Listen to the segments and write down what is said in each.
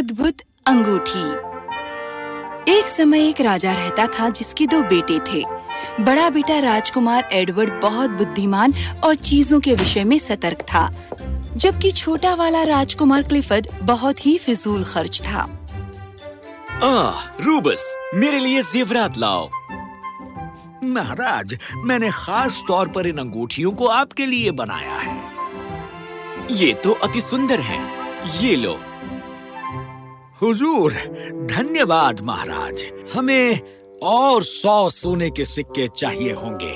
अद्भुत अंगूठी। एक समय एक राजा रहता था जिसके दो बेटे थे। बड़ा बेटा राजकुमार एडवर्ड बहुत बुद्धिमान और चीज़ों के विषय में सतर्क था जबकि छोटा वाला राजकुमार क्लिफर्ड बहुत ही फिजूल खर्च था। आह, रूबस मेरे लिए जेवरात लाओ। महाराज मैंने खास तौर पर इन अंगूठियों को आपके लिए बनाया है। ये तो अति सुंदर हैं। ये लो। हुजूर, धन्यवाद महाराज। हमें और सौ सोने के सिक्के चाहिए होंगे।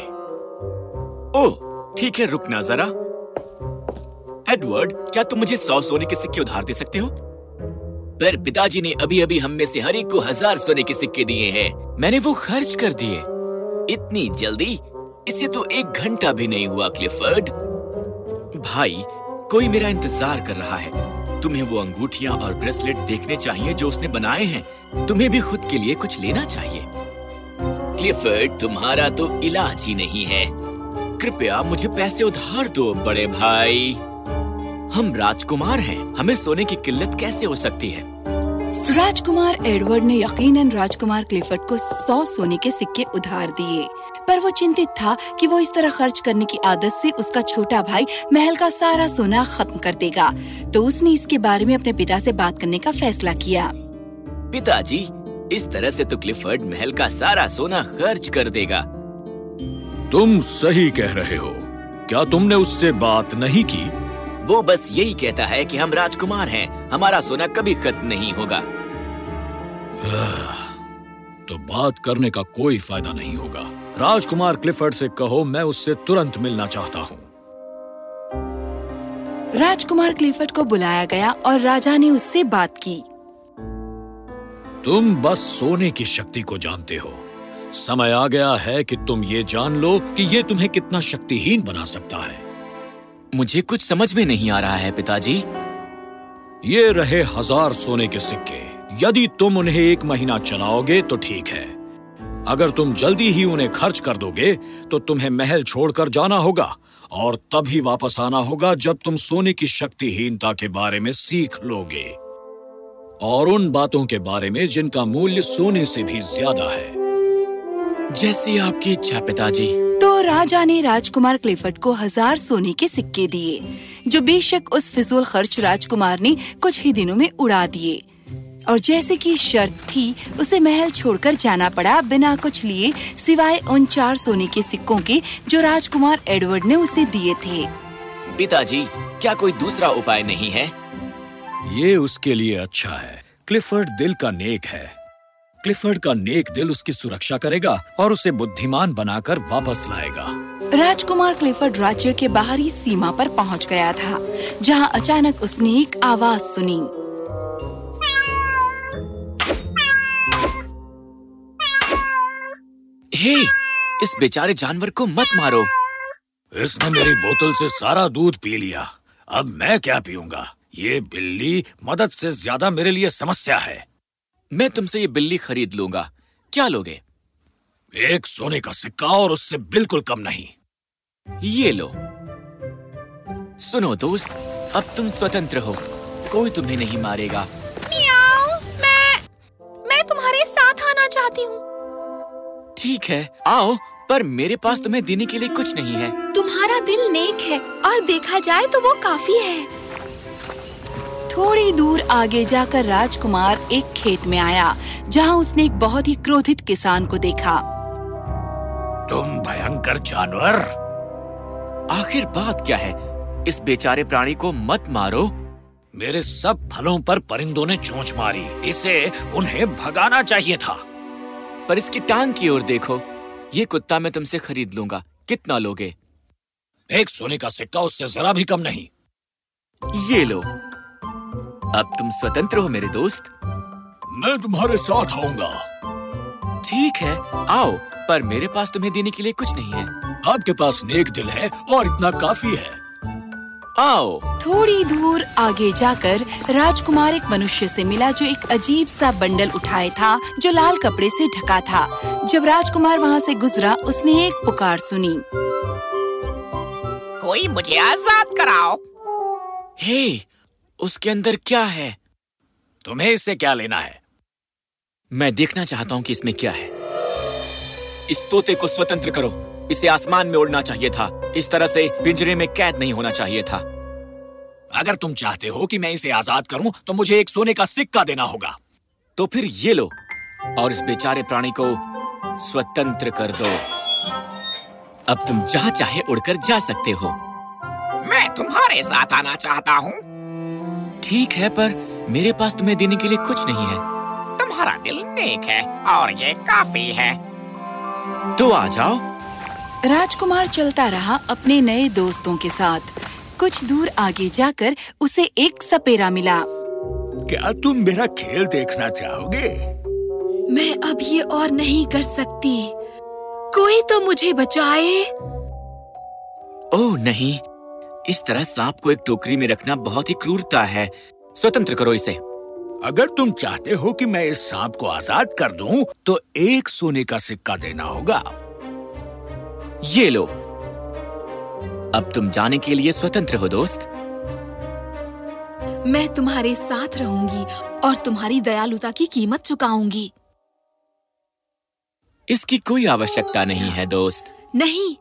ओह, ठीक है, रुकना जरा। एडवर्ड, क्या तुम मुझे सौ सोने के सिक्के उधार दे सकते हो? पर पिताजी ने अभी अभी हम में से हर एक को हज़ार सोने के सिक्के दिए हैं। मैंने वो खर्च कर दिए। इतनी जल्दी? इसे तो एक घंटा भी नहीं हुआ, क्लिफर्ड। भाई, कोई मेरा इंतज़ार कर रहा है। तुम्हें वो अंगूठियाँ और ब्रेसलेट देखने चाहिए जो उसने बनाए हैं। तुम्हें भी खुद के लिए कुछ लेना चाहिए। क्लिफर्ड, तुम्हारा तो इलाज ही नहीं है। कृपया मुझे पैसे उधार दो, बड़े भाई। हम राजकुमार हैं। हमें सोने की किल्लत कैसे हो सकती है? राजकुमार एडवर्ड ने यकीनन राजकुमार क्लिफर्ड को सौ सोने के सिक्के उधार दिए। पर वो चिंतित था कि वो इस तरह खर्च करने की आदत से उसका छोटा भाई महल का सारा सोना खत्म कर देगा। तो उसने इसके बारे में अपने पिता से बात करने का फैसला किया। पिताजी इस तरह से तो क्लिफर्ड महल का सारा सोना खर्च कर देगा। तुम सही कह रहे हो। क्या तुमने उससे बात नहीं की? वो बस यही कहता है कि हम राजकुमार हैं। हमारा सोना कभी खत्म नहीं होगा। तो बात करने का कोई फ़ायदा नहीं होगा। राजकुमार क्लिफर्ड से कहो मैं उससे तुरंत मिलना चाहता हूँ। राजकुमार क्लिफर्ड को बुलाया गया और राजा ने उससे बात की। तुम बस सोने की शक्ति को जानते हो। समय आ गया है कि तुम ये जान लो कि ये तुम्हें कितना शक्तिहीन बना सकता है। मुझे कुछ समझ में नहीं आ रहा है पिताजी। ये रहे हज़ार सोने के सिक्के। यदि तुम उन्हें एक महीना चलाओगे तो ठीक है। अगर तुम जल्दी ही उन्हें खर्च कर दोगे तो तुम्हें महल छोड़कर जाना होगा और तभी वापस आना होगा जब तुम सोने की शक्तिहीनता के बारे में सीख लोगे। और उन बातों के बारे में जिनका मूल्य सोने से भी ज़्यादा है। जैसी आपकी इच्छा पिताजी। तो राजा ने राजकुमार क्लिफर्ड को हज़ार सोने के सिक्के दिए जो बेशक उस फिजूल खर्च राजकुमार ने कुछ ही दिनों में उड़ा दिए। और जैसे कि शर्त थी उसे महल छोड़कर जाना पड़ा बिना कुछ लिए सिवाय उन चार सोने के सिक्कों के जो राजकुमार एडवर्ड ने उसे दिए थे। पिताजी क्या कोई दूसरा उपाय नहीं है? ये उसके लिए अच्छा है। क्लिफर्ड दिल का नेक है। क्लिफर्ड का नेक दिल उसकी सुरक्षा करेगा और उसे बुद्धिमान बनाकर वापस लाएगा। राजकुमार क्लिफर्ड राज्य के बाहरी सीमा पर पहुँच गया था जहाँ अचानक उसने एक आवाज़ सुनी। हे, इस बेचारे जानवर को मत मारो। इसने मेरी बोतल से सारा दूध पी लिया। अब मैं क्या पीऊँगा? ये बिल्ली मदद से ज़्यादा मेरे लिए समस्या है। मैं तुमसे ये बिल्ली खरीद लूँगा। क्या लोगे? एक सोने का सिक्का और उससे बिल्कुल कम नहीं। ये लो। सुनो दोस्त अब तुम स्वतंत्र हो। कोई तुम्हें नहीं मारेगा। मैं मैं तुम्हारे साथ आना चाहती हूँ। ठीक है। आओ पर मेरे पास तुम्हें देने के लिए कुछ नहीं है। तुम्हारा दिल नेक है और देखा जाए तो वो काफ़ी है। थोड़ी दूर आगे जाकर राजकुमार एक खेत में आया जहाँ उसने एक बहुत ही क्रोधित किसान को देखा। तुम भयंकर जानवर! आखिर बात क्या है? इस बेचारे प्राणी को मत मारो। मेरे सब फलों पर परिंदों ने चोंच मारी। इसे उन्हें भगाना चाहिए था। पर इसकी टांग की ओर देखो। ये कुत्ता मैं तुमसे खरीद लूँगा। कितना लोगे? एक सोने का सिक्का उससे जरा भी कम नहीं। ये लो। अब तुम स्वतंत्र हो मेरे दोस्त। मैं तुम्हारे साथ आऊँगा। ठीक है आओ पर मेरे पास तुम्हें देने के लिए कुछ नहीं है। आपके पास नेक दिल है और इतना काफ़ी है। आओ। थोड़ी दूर आगे जाकर राजकुमार एक मनुष्य से मिला जो एक अजीब सा बंडल उठाए था जो लाल कपड़े से ढका था। जब राजकुमार वहाँ से गुजरा उसने एक पुकार सुनी। कोई मुझे आज़ाद कराओ। हे उसके अंदर क्या है? तुम्हें इससे क्या लेना है? मैं देखना चाहता हूँ कि इसमें क्या है। इस तोते को स्वतंत्र करो। इसे आसमान में उड़ना चाहिए था। इस तरह से पिंजरे में कैद नहीं होना चाहिए था। अगर तुम चाहते हो कि मैं इसे आज़ाद करूँ तो मुझे एक सोने का सिक्का देना होगा। तो फिर ये लो और इस बेचारे प्राणी को स्वतंत्र कर दो। अब तुम जहाँ चाहे उड़कर जा सकते हो। मैं तुम्हारे साथ आना चाहता हूँ। ठीक है पर मेरे पास तुम्हें देने के लिए कुछ नहीं है। तुम्हारा दिल नेक है और ये काफ़ी है। तो आ जाओ। राजकुमार चलता रहा अपने नए दोस्तों के साथ। कुछ दूर आगे जाकर उसे एक सपेरा मिला। क्या तुम मेरा खेल देखना चाहोगे? मैं अब ये और नहीं कर सकती। कोई तो मुझे बचाए। ओह नहीं। इस तरह सांप को एक टोकरी में रखना बहुत ही क्रूरता है। स्वतंत्र करो इसे। अगर तुम चाहते हो कि मैं इस सांप को आज़ाद कर दूँ, तो एक सोने का सिक्का देना होगा। ये लो। अब तुम जाने के लिए स्वतंत्र हो दोस्त। मैं तुम्हारे साथ रहूँगी और तुम्हारी दयालुता की कीमत चुकाऊँगी। इसकी कोई आवश्यकता नहीं है दोस्त। नहीं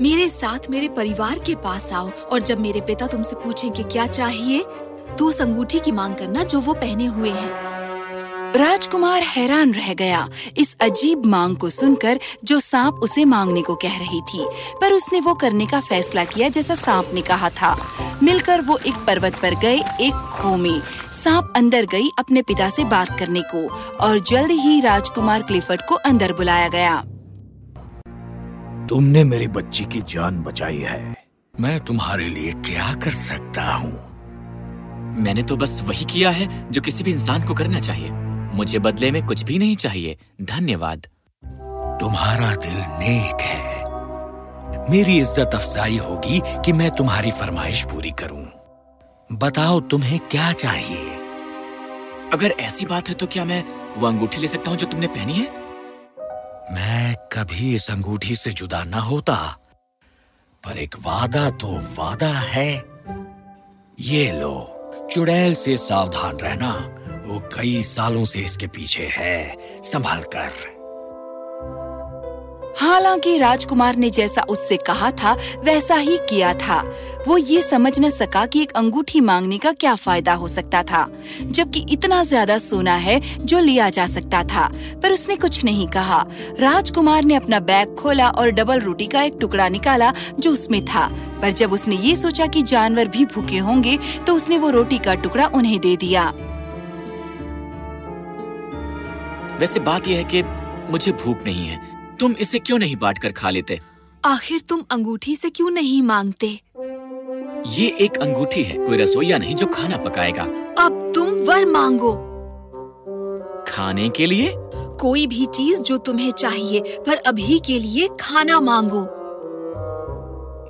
मेरे साथ मेरे परिवार के पास आओ और जब मेरे पिता तुमसे पूछें कि क्या चाहिए तो उस अंगूठी की मांग करना जो वो पहने हुए हैं। राजकुमार हैरान रह गया। इस अजीब मांग को सुनकर जो सांप उसे मांगने को कह रही थी पर उसने वो करने का फैसला किया जैसा सांप ने कहा था। मिलकर वो एक पर्वत पर गए एक खो में। सांप अंदर गई अपने पिता से बात करने को और जल्द ही राजकुमार क्लिफर्ड को अंदर बुलाया गया। तुमने मेरी बच्ची की जान बचाई है। मैं तुम्हारे लिए क्या कर सकता हूँ? मैंने तो बस वही किया है जो किसी भी इंसान को करना चाहिए। मुझे बदले में कुछ भी नहीं चाहिए। धन्यवाद। तुम्हारा दिल नेक है। मेरी इज़्ज़त अफजाई होगी कि मैं तुम्हारी फरमाइश पूरी करूँ। बताओ तुम्हें क्या चाहिए? अगर ऐसी बात है तो क्या मैं वो अंगूठी ले सकता हूँ जो तुमने पहनी है? मैं कभी इस अंगूठी से जुदा ना होता पर एक वादा तो वादा है। ये लो चुड़ैल से सावधान रहना। वो कई सालों से इसके पीछे है। संभाल कर। हालाँकि राजकुमार ने जैसा उससे कहा था, वैसा ही किया था। वो ये समझ न सका कि एक अंगूठी मांगने का क्या फ़ायदा हो सकता था, जबकि इतना ज़्यादा सोना है जो लिया जा सकता था। पर उसने कुछ नहीं कहा। राजकुमार ने अपना बैग खोला और डबल रोटी का एक टुकड़ा निकाला जो उसमें था। पर जब उसने ये सोचा कि जानवर भी भूखे होंगे तो उसने वो रोटी का टुकड़ा उन्हें दे दिया। वैसे बात यह है कि मुझे भूख नहीं है। तुम इसे क्यों नहीं बांट कर खा लेते? आखिर तुम अंगूठी से क्यों नहीं मांगते? ये एक अंगूठी है कोई रसोईया नहीं जो खाना पकाएगा। अब तुम वर मांगो। खाने के लिए? कोई भी चीज़ जो तुम्हें चाहिए पर अभी के लिए खाना मांगो।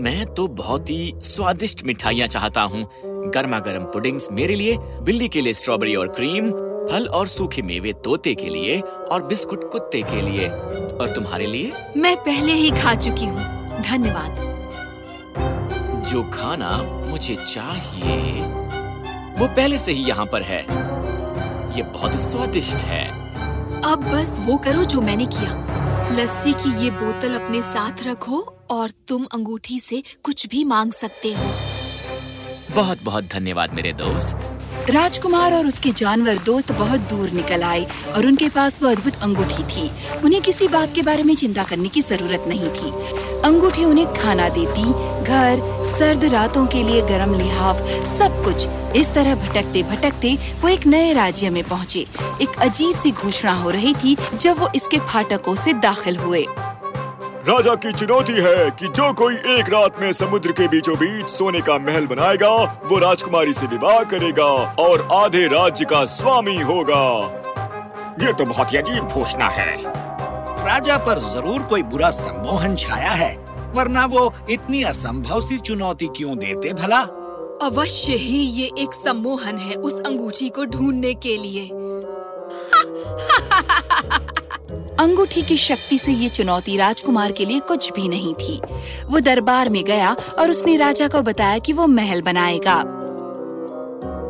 मैं तो बहुत ही स्वादिष्ट मिठाइयाँ चाहता हूँ। गर्मा गर्म पुडिंग्स मेरे लिए बिल्ली के लिए स्ट्रॉबेरी और क्रीम फल और सूखे मेवे तोते के लिए और बिस्कुट कुत्ते के लिए। और तुम्हारे लिए? मैं पहले ही खा चुकी हूँ। धन्यवाद। जो खाना मुझे चाहिए वो पहले से ही यहाँ पर है। ये बहुत स्वादिष्ट है। अब बस वो करो जो मैंने किया। लस्सी की ये बोतल अपने साथ रखो और तुम अंगूठी से कुछ भी मांग सकते हो। बहुत बहुत धन्यवाद मेरे दोस्त। राजकुमार और उसके जानवर दोस्त बहुत दूर निकल आए और उनके पास वो अद्भुत अंगूठी थी। उन्हें किसी बात के बारे में चिंता करने की ज़रूरत नहीं थी। अंगूठी उन्हें खाना देती, घर, सर्द रातों के लिए गर्म लिहाव, सब कुछ। इस तरह भटकते भटकते वो एक नए राज्य में पहुँचे। एक अजीब सी घोषणा हो रही थी जब वो इसके फाटकों से दाखिल हुए। राजा की चुनौती है कि जो कोई एक रात में समुद्र के बीचों बीच सोने का महल बनाएगा वो राजकुमारी से विवाह करेगा और आधे राज्य का स्वामी होगा। ये तो बहुत ही अजीब घोषणा है। राजा पर ज़रूर कोई बुरा सम्मोहन छाया है वरना वो इतनी असंभव सी चुनौती क्यों देते भला? अवश्य ही ये एक सम्मोहन है उस अंगूठी को ढूँढने के लिए। अंगूठी की शक्ति से ये चुनौती राजकुमार के लिए कुछ भी नहीं थी। वो दरबार में गया और उसने राजा को बताया कि वो महल बनाएगा।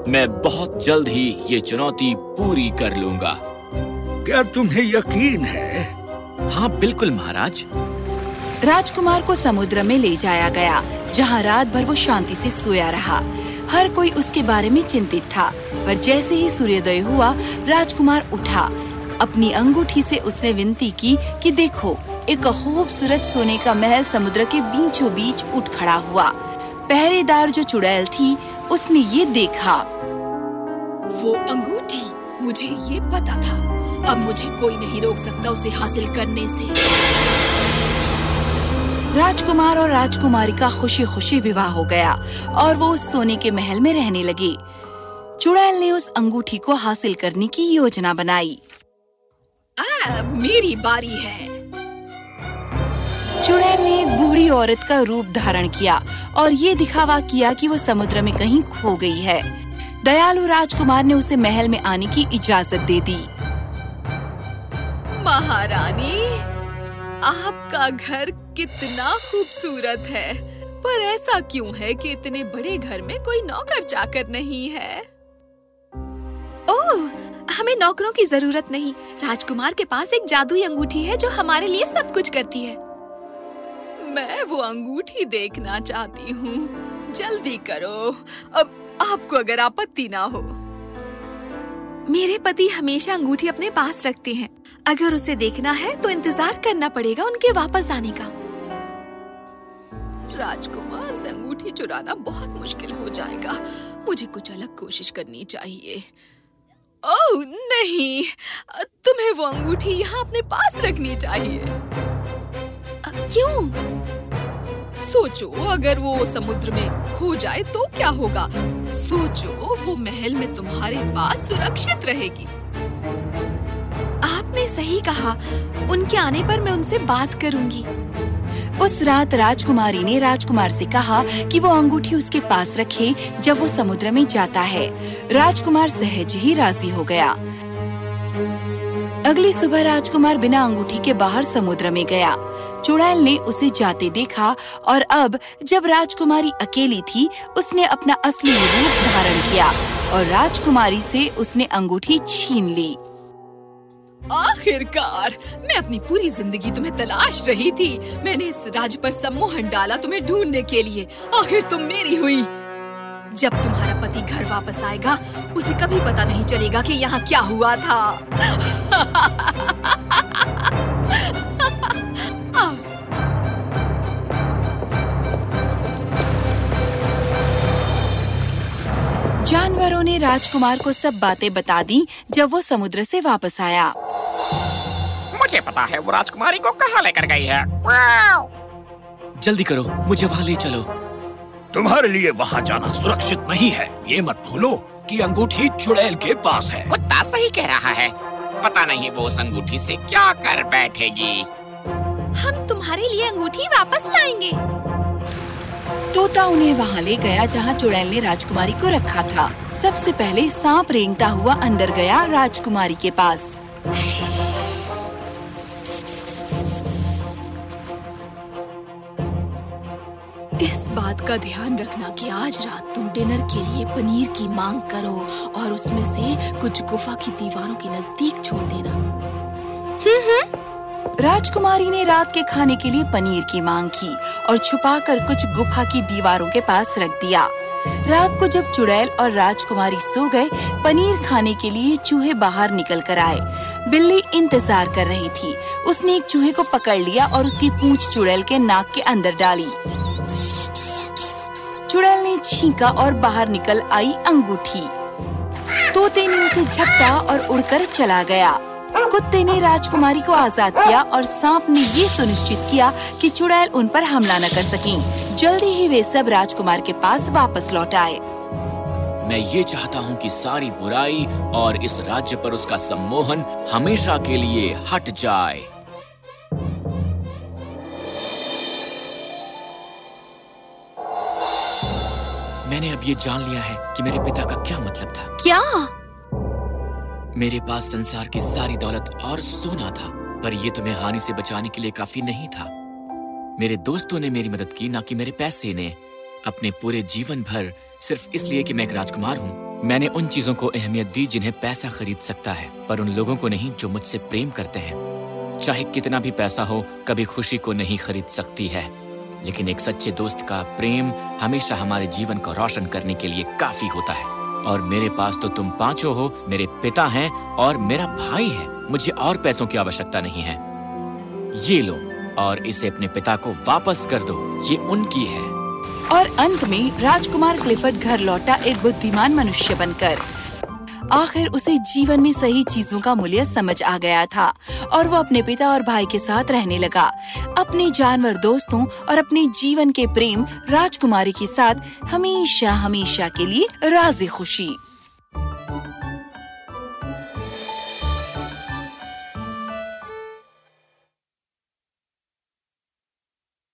मैं बहुत जल्द ही ये चुनौती पूरी कर लूँगा। क्या तुम्हें यकीन है? हाँ बिल्कुल महाराज। राजकुमार को समुद्र में ले जाया गया जहाँ रात भर वो शांति से सोया रहा। हर कोई उसके बारे में चिंतित था। पर जैसे ही सूर्योदय हुआ राजकुमार उठा। अपनी अंगूठी से उसने विनती की कि देखो एक खूबसूरत सोने का महल समुद्र के बीचों बीच उठ खड़ा हुआ। पहरेदार जो चुड़ैल थी उसने ये देखा। वो अंगूठी मुझे ये पता था। अब मुझे कोई नहीं रोक सकता उसे हासिल करने से। राजकुमार और राजकुमारी का खुशी खुशी विवाह हो गया और वो उस सोने के महल में रहने लगे। चुड़ैल ने उस अंगूठी को हासिल करने की योजना बनाई। आ, मेरी बारी है। चुड़ैल ने एक बूढ़ी औरत का रूप धारण किया और ये दिखावा किया कि वो समुद्र में कहीं खो गई है। दयालु राजकुमार ने उसे महल में आने की इजाज़त दे दी। महारानी आपका घर कितना खूबसूरत है पर ऐसा क्यों है कि इतने बड़े घर में कोई नौकर चाकर नहीं है? ओह, हमें नौकरों की ज़रूरत नहीं। राजकुमार के पास एक जादुई अंगूठी है जो हमारे लिए सब कुछ करती है। मैं वो अंगूठी देखना चाहती हूँ। जल्दी करो। अब आपको अगर आपत्ति ना हो। मेरे पति हमेशा अंगूठी अपने पास रखते हैं। अगर उसे देखना है तो इंतज़ार करना पड़ेगा उनके वापस आने का। राजकुमार से अंगूठी चुराना बहुत मुश्किल हो जाएगा। मुझे कुछ अलग कोशिश करनी चाहिए। ओह, नहीं। तुम्हें वो अंगूठी यहाँ अपने पास रखनी चाहिए। क्यों? सोचो, अगर वो समुद्र में खो जाए तो क्या होगा? सोचो, वो महल में तुम्हारे पास सुरक्षित रहेगी। आपने सही कहा। उनके आने पर मैं उनसे बात करूँगी। उस रात राजकुमारी ने राजकुमार से कहा कि वो अंगूठी उसके पास रखे जब वो समुद्र में जाता है। राजकुमार सहज ही राज़ी हो गया। अगली सुबह राजकुमार बिना अंगूठी के बाहर समुद्र में गया। चुड़ैल ने उसे जाते देखा और अब जब राजकुमारी अकेली थी, उसने अपना असली रूप धारण किया और राजकुमारी से उसने अंगूठी छीन ली। आखिरकार, मैं अपनी पूरी ज़िंदगी तुम्हें तलाश रही थी। मैंने इस राज्य पर सम्मोहन डाला तुम्हें ढूँढने के लिए। आखिर तुम मेरी हुई। जब तुम्हारा पति घर वापस आएगा, उसे कभी पता नहीं चलेगा कि यहाँ क्या हुआ था। जानवरों ने राजकुमार को सब बातें बता दी जब वो समुद्र से वापस आया। मुझे पता है वो राजकुमारी को कहाँ लेकर गई है। जल्दी करो मुझे वहाँ ले चलो। तुम्हारे लिए वहाँ जाना सुरक्षित नहीं है। ये मत भूलो कि अंगूठी चुड़ैल के पास है। कुत्ता सही कह रहा है। पता नहीं वो उस अंगूठी से क्या कर बैठेगी। हम तुम्हारे लिए अंगूठी वापस लाएँगे। तोता उन्हें वहाँ ले गया जहाँ चुड़ैल ने राजकुमारी को रखा था। सबसे पहले सांप रेंगता हुआ अंदर गया राजकुमारी के पास। बात का ध्यान रखना कि आज रात तुम डिनर के लिए पनीर की मांग करो और उसमें से कुछ गुफा की दीवारों के नज़दीक छोड़ देना। राजकुमारी ने रात के खाने के लिए पनीर की मांग की और छुपाकर कुछ गुफा की दीवारों के पास रख दिया। रात को जब चुड़ैल और राजकुमारी सो गए, पनीर खाने के लिए चूहे बाहर निकल कर आए। बिल्ली इंतज़ार कर रही थी। उसने एक चूहे को पकड़ लिया और उसकी पूंछ चुड़ैल के नाक के अंदर डाली। चुड़ैल ने छींका और बाहर निकल आई अंगूठी। तोते ने उसे झपटा और उड़कर चला गया। कुत्ते ने राजकुमारी को आज़ाद किया और सांप ने ये सुनिश्चित किया कि चुड़ैल उन पर हमला न कर सकें। जल्दी ही वे सब राजकुमार के पास वापस लौट आए। मैं ये चाहता हूँ कि सारी बुराई और इस राज्य पर उसका सम्मोहन हमेशा के लिए हट जाए। मैंने अब ये जान लिया है कि मेरे पिता का क्या मतलब था। क्या? मेरे पास संसार की सारी दौलत और सोना था पर ये तुम्हें हानि से बचाने के लिए काफ़ी नहीं था। मेरे दोस्तों ने मेरी मदद की ना कि मेरे पैसे ने। अपने पूरे जीवन भर सिर्फ़ इसलिए कि मैं एक राजकुमार हूँ। मैंने उन चीज़ों को अहमियत दी जिन्हें पैसा खरीद सकता है पर उन लोगों को नहीं जो मुझसे प्रेम करते हैं। चाहे कितना भी पैसा हो कभी खुशी को नहीं खरीद सकती है। लेकिन एक सच्चे दोस्त का प्रेम हमेशा हमारे जीवन को रोशन करने के लिए काफ़ी होता है। और मेरे पास तो तुम पाँचों हो, मेरे पिता हैं और मेरा भाई है। मुझे और पैसों की आवश्यकता नहीं है। ये लो और इसे अपने पिता को वापस कर दो। ये उनकी है। और अंत में राजकुमार क्लिफर्ड घर लौटा एक बुद्धिमान मनुष्य बनकर। आखिर उसे जीवन में सही चीज़ों का मूल्य समझ आ गया था और वो अपने पिता और भाई के साथ रहने लगा। अपने जानवर दोस्तों और अपने जीवन के प्रेम राजकुमारी के साथ हमेशा हमेशा के लिए राज़ी खुशी